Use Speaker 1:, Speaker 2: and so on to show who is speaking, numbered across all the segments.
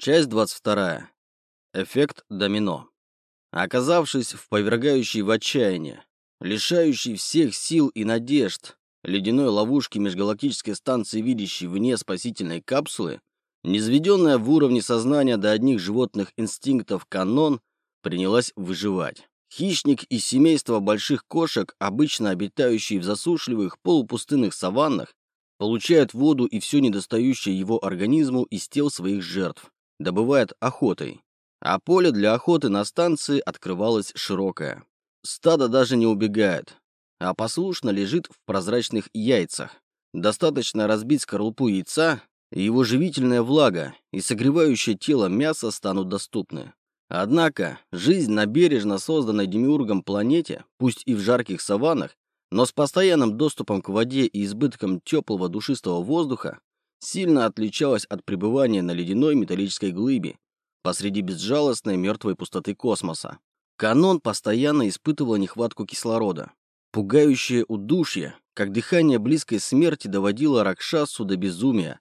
Speaker 1: Часть 22. Эффект домино. Оказавшись в повергающей в отчаяние, лишающей всех сил и надежд, ледяной ловушки межгалактической станции, видящей вне спасительной капсулы, низведенная в уровне сознания до одних животных инстинктов канон, принялась выживать. Хищник из семейства больших кошек, обычно обитающий в засушливых полупустынных саваннах, получает воду и все недостающее его организму из тел своих жертв добывает охотой. А поле для охоты на станции открывалось широкое. Стадо даже не убегает, а послушно лежит в прозрачных яйцах. Достаточно разбить скорлупу яйца, и его живительная влага и согревающее тело мясо станут доступны. Однако, жизнь на бережно созданной демиургом планете, пусть и в жарких саваннах, но с постоянным доступом к воде и избытком теплого душистого воздуха, сильно отличалась от пребывания на ледяной металлической глыбе посреди безжалостной мертвой пустоты космоса. Канон постоянно испытывал нехватку кислорода. Пугающее удушье, как дыхание близкой смерти доводило Ракшасу до безумия,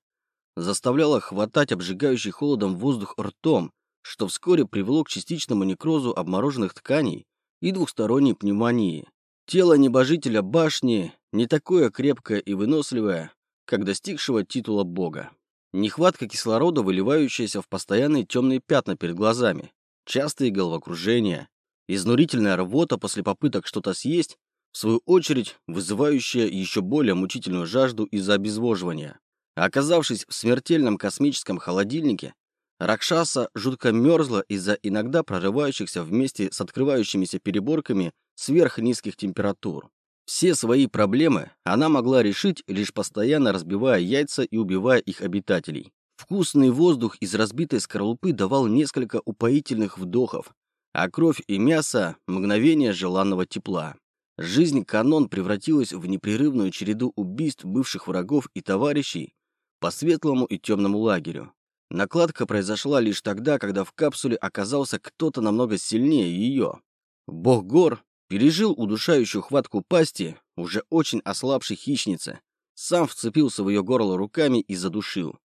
Speaker 1: заставляло хватать обжигающий холодом воздух ртом, что вскоре привело к частичному некрозу обмороженных тканей и двухсторонней пневмонии. Тело небожителя башни, не такое крепкое и выносливое, как достигшего титула бога. Нехватка кислорода, выливающаяся в постоянные темные пятна перед глазами, частые головокружения, изнурительная рвота после попыток что-то съесть, в свою очередь вызывающая еще более мучительную жажду из-за обезвоживания. Оказавшись в смертельном космическом холодильнике, Ракшаса жутко мерзла из-за иногда прорывающихся вместе с открывающимися переборками сверхнизких температур. Все свои проблемы она могла решить, лишь постоянно разбивая яйца и убивая их обитателей. Вкусный воздух из разбитой скорлупы давал несколько упоительных вдохов, а кровь и мясо – мгновение желанного тепла. Жизнь канон превратилась в непрерывную череду убийств бывших врагов и товарищей по светлому и темному лагерю. Накладка произошла лишь тогда, когда в капсуле оказался кто-то намного сильнее ее. Бог гор пережил удушающую хватку пасти, уже очень ослабшей хищницы, сам вцепился в ее горло руками и задушил,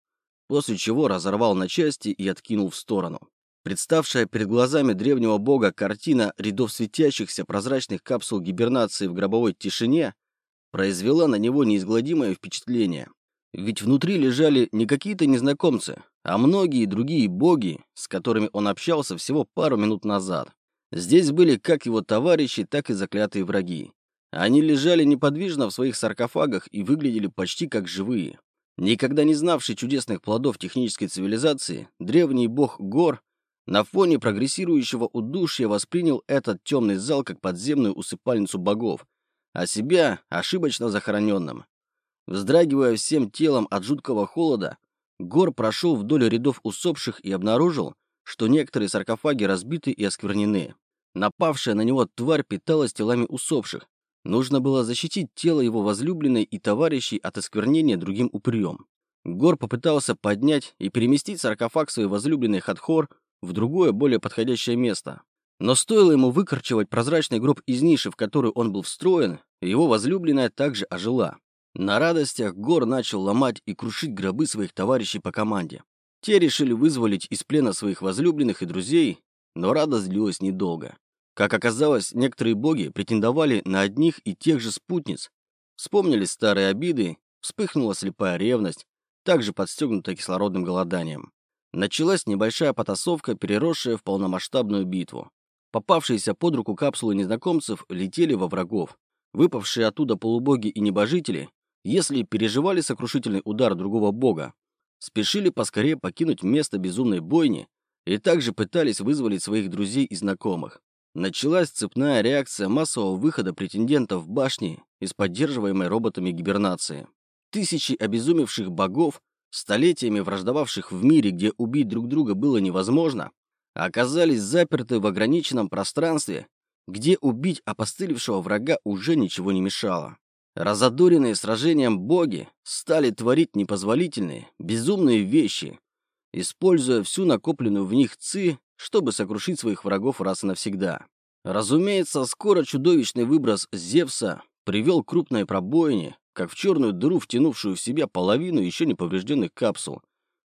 Speaker 1: после чего разорвал на части и откинул в сторону. Представшая перед глазами древнего бога картина рядов светящихся прозрачных капсул гибернации в гробовой тишине произвела на него неизгладимое впечатление. Ведь внутри лежали не какие-то незнакомцы, а многие другие боги, с которыми он общался всего пару минут назад. Здесь были как его товарищи, так и заклятые враги. Они лежали неподвижно в своих саркофагах и выглядели почти как живые. Никогда не знавший чудесных плодов технической цивилизации, древний бог гор на фоне прогрессирующего удушья воспринял этот темный зал как подземную усыпальницу богов, а себя ошибочно захороненным. Вздрагивая всем телом от жуткого холода, Гор прошел вдоль рядов усопших и обнаружил, что некоторые саркофаги разбиты и осквернены. Напавшая на него тварь питалась телами усопших. Нужно было защитить тело его возлюбленной и товарищей от осквернения другим упырем. Гор попытался поднять и переместить саркофаг своей возлюбленной Хатхор в другое, более подходящее место. Но стоило ему выкорчевать прозрачный гроб из ниши, в которую он был встроен, его возлюбленная также ожила. На радостях Гор начал ломать и крушить гробы своих товарищей по команде. Те решили вызволить из плена своих возлюбленных и друзей, но радость длилась недолго. Как оказалось, некоторые боги претендовали на одних и тех же спутниц. Вспомнили старые обиды, вспыхнула слепая ревность, также подстегнутая кислородным голоданием. Началась небольшая потасовка, переросшая в полномасштабную битву. Попавшиеся под руку капсулы незнакомцев летели во врагов. Выпавшие оттуда полубоги и небожители, если переживали сокрушительный удар другого бога, спешили поскорее покинуть место безумной бойни и также пытались вызволить своих друзей и знакомых. Началась цепная реакция массового выхода претендентов в башни из поддерживаемой роботами гибернации. Тысячи обезумевших богов, столетиями враждовавших в мире, где убить друг друга было невозможно, оказались заперты в ограниченном пространстве, где убить опостылевшего врага уже ничего не мешало. Разодоренные сражением боги стали творить непозволительные, безумные вещи, используя всю накопленную в них ци чтобы сокрушить своих врагов раз и навсегда. Разумеется, скоро чудовищный выброс Зевса привел к крупной пробоине, как в черную дыру, втянувшую в себя половину еще не поврежденных капсул,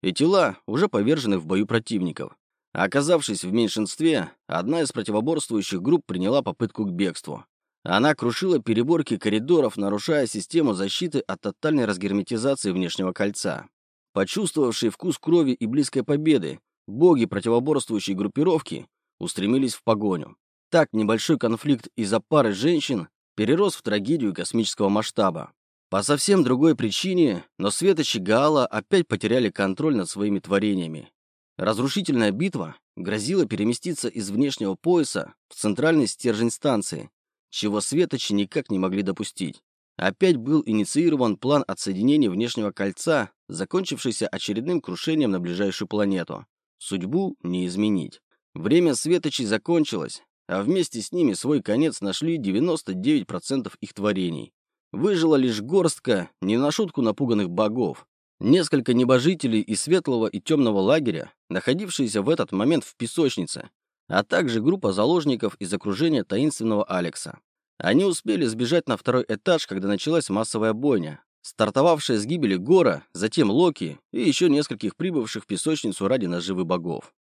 Speaker 1: и тела уже поверженных в бою противников. Оказавшись в меньшинстве, одна из противоборствующих групп приняла попытку к бегству. Она крушила переборки коридоров, нарушая систему защиты от тотальной разгерметизации внешнего кольца. Почувствовавшие вкус крови и близкой победы, боги противоборствующей группировки устремились в погоню. Так небольшой конфликт из-за пары женщин перерос в трагедию космического масштаба. По совсем другой причине, но светочи Гаала опять потеряли контроль над своими творениями Разрушительная битва грозила переместиться из внешнего пояса в центральный стержень станции, чего светочи никак не могли допустить. Опять был инициирован план отсоединения внешнего кольца, закончившийся очередным крушением на ближайшую планету. Судьбу не изменить. Время светочей закончилось, а вместе с ними свой конец нашли 99% их творений. Выжила лишь горстка, не на шутку напуганных богов, Несколько небожителей из светлого и темного лагеря, находившиеся в этот момент в песочнице, а также группа заложников из окружения таинственного Алекса. Они успели сбежать на второй этаж, когда началась массовая бойня, стартовавшая с гибели Гора, затем Локи и еще нескольких прибывших в песочницу ради наживы богов.